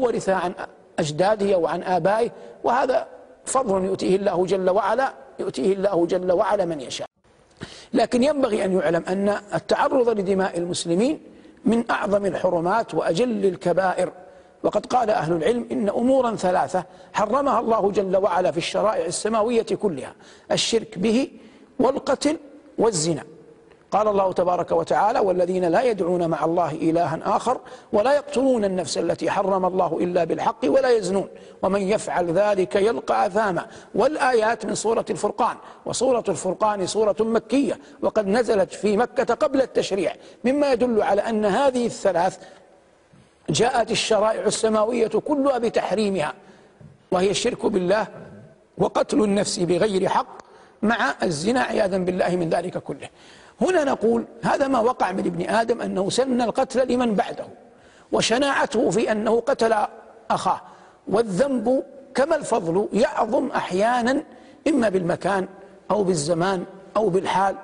أو ورثها عن أجداده أو عن آبائه وهذا فضل يؤتيه الله جل وعلا يؤتيه الله جل وعلا من يشاء. لكن ينبغي أن يعلم أن التعرض لدماء المسلمين من أعظم الحرمات وأجل الكبائر. وقد قال أهل العلم إن أمورا ثلاثة حرمها الله جل وعلا في الشرائع السماوية كلها الشرك به والقتل والزنا. قال الله تبارك وتعالى والذين لا يدعون مع الله إلها آخر ولا يقتلون النفس التي حرم الله إلا بالحق ولا يزنون. ومن يفعل ذلك يلقى أثاما. والآيات من سورة الفرقان. وسورة الفرقان سورة مكية. وقد نزلت في مكة قبل التشريع. مما يدل على أن هذه الثلاث جاءت الشرائع السماوية كلها بتحريمها. وهي الشرك بالله وقتل النفس بغير حق مع الزنا عياذا بالله من ذلك كله. هنا نقول هذا ما وقع من ابن آدم أنه سن القتل لمن بعده وشناعته في أنه قتل أخاه والذنب كما الفضل يعظم أحيانا إما بالمكان أو بالزمان أو بالحال.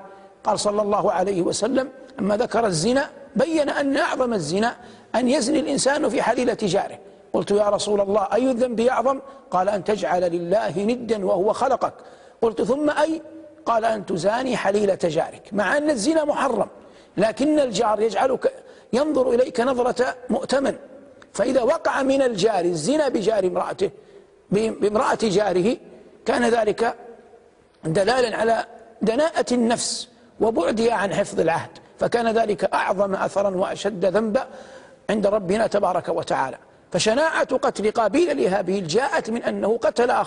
قال صلى الله عليه وسلم أما ذكر الزنا بين أن أعظم الزنا أن يزني الإنسان في حليلة جاره. قلت يا رسول الله أي الذنب يعظم؟ قال أن تجعل لله ندا وهو خلقك. قلت ثم أي؟ قال أن تزاني حليلة جارك مع أن الزنا محرم لكن الجار يجعلك ينظر إليك نظرة مؤتمن. فإذا وقع من الجار الزنا بجار امرأته بامرأة جاره كان ذلك دلالا على دناءة النفس وبعدها عن حفظ العهد. فكان ذلك أعظم أثرا وأشد ذنبا عند ربنا تبارك وتعالى. فشناعة قتل قابيل لهابيل جاءت من أنه قتل أخ